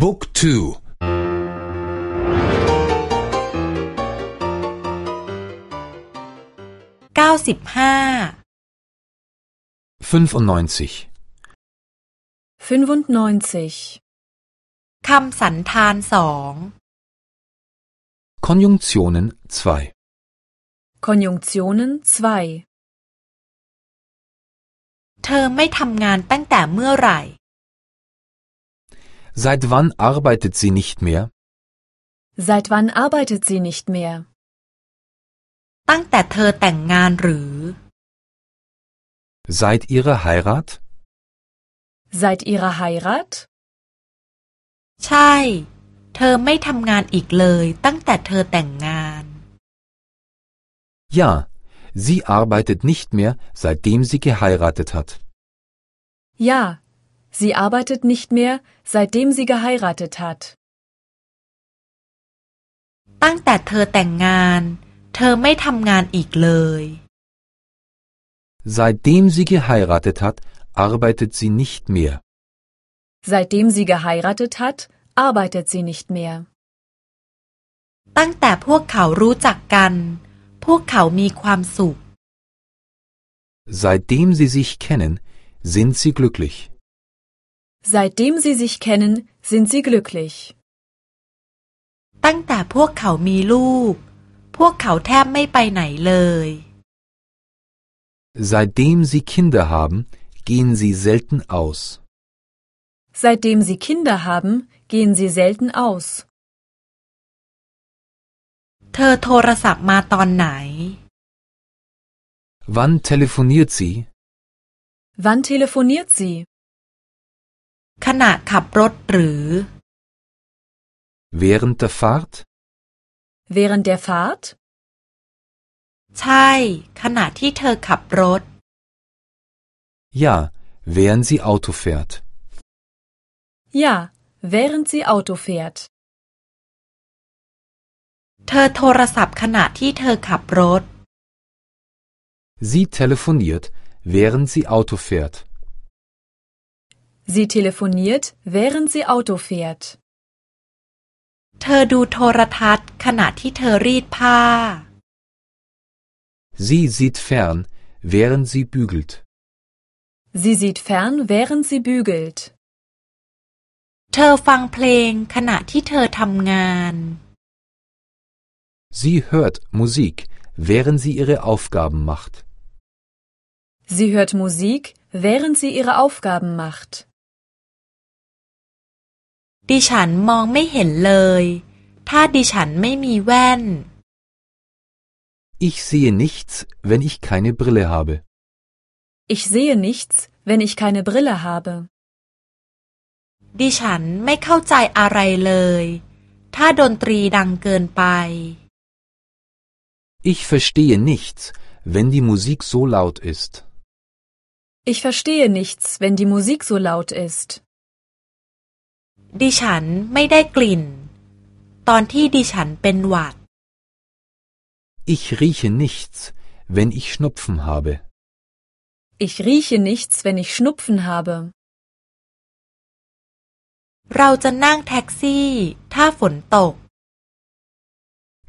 บุ๊กทูเก้าสิบห้าคำสันธานสอง Konjunktionen 2 Konjunktionen 2เธอไม่ทำงานตั้งแต่เมื่อไหร่ Seit wann arbeitet sie nicht mehr? Seit wann arbeitet sie nicht mehr? ตั้งแต่เธอแต่งงานหรือ Seit ihrer Heirat? Seit ihrer Heirat? ใช่ เธอไม่ทำงานอีกเลยตั้งแต่เธอแต่งงาน Ja, sie arbeitet nicht mehr, seitdem sie geheiratet hat. Ja, sie arbeitet nicht mehr, seitdem sie geheiratet hat. ตั้งแต่เธอแต่งงาน เธอไม่ทำงานอีกเลย Seitdem sie geheiratet hat, arbeitet sie nicht mehr. Seitdem sie geheiratet hat, arbeitet sie nicht mehr. ตั้งแต่พวกเขารู้จักกัน พวกเขามีความสุข Seitdem sie sich kennen, sind sie glücklich. Seitdem sie sich kennen, sind sie glücklich. ตั้งแต่พวกเขามีลูก พวกเขาแทบไม่ไปไหนเลย Seitdem sie Kinder haben, gehen sie selten aus. Seitdem sie Kinder haben, gehen sie selten aus. เธอโทรศัพท์มาตอนไหน Wann telefoniert sie? Wann telefoniert sie? ขณะขับรถหรือ Während der Fahrt? Während der Fahrt? ใช่ ขณะที่เธอขับรถ Ja, während sie Auto fährt. Ja, während sie Auto fährt. เธอโทรศัพท์ขณะที่เธอขับรถ Sie telefoniert, während sie Auto fährt. Sie telefoniert, während sie Auto fährt. เธอดูโทรทัศน์ขณะที่เธอรีดผ้า Sie sieht fern, während sie bügelt. Sie sieht fern, während sie bügelt. เธอฟังเพลงขณะที่เธอทำงาน Sie hört Musik, während sie ihre Aufgaben macht. Sie hört Musik, während sie ihre Aufgaben macht. ดิฉันมองไม่เห็นเลย ถ้าดิฉันไม่มีแว่น Ich sehe nichts, wenn ich keine Brille habe. Ich sehe nichts, wenn ich keine Brille habe. ดิฉันไม่เข้าใจอะไรเลย ถ้าดนตรีดังเกินไป Ich verstehe nichts, wenn die Musik so laut ist. Ich verstehe nichts, wenn die Musik so laut ist. ดิฉันไม่ได้กลิ่น ตอนที่ดิฉันเป็นหวัด Ich rieche nichts, wenn ich Schnupfen habe. Ich rieche nichts, wenn ich Schnupfen habe. เราจะนั่งแท็กซี่ ถ้าฝนตก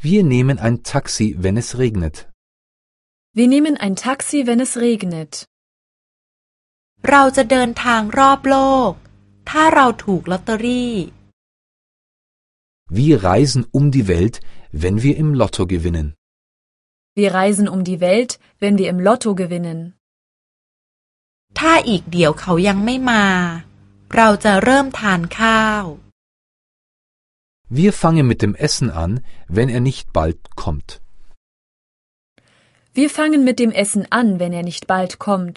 Wir nehmen ein Taxi, wenn es regnet. Wir nehmen ein Taxi, wenn es regnet. เราจะเดินทางรอบโลก ถ้าเราถูกลอตเตอรี่ Wir reisen um die Welt, wenn wir im Lotto gewinnen. Wir reisen um die Welt, wenn wir im Lotto gewinnen. ถ้าอีกเดี๋ยวเขายังไม่มา เราจะเริ่มทานข้าว Wir fangen mit dem Essen an, wenn er nicht bald kommt. Wir fangen mit dem Essen an, wenn er nicht bald kommt.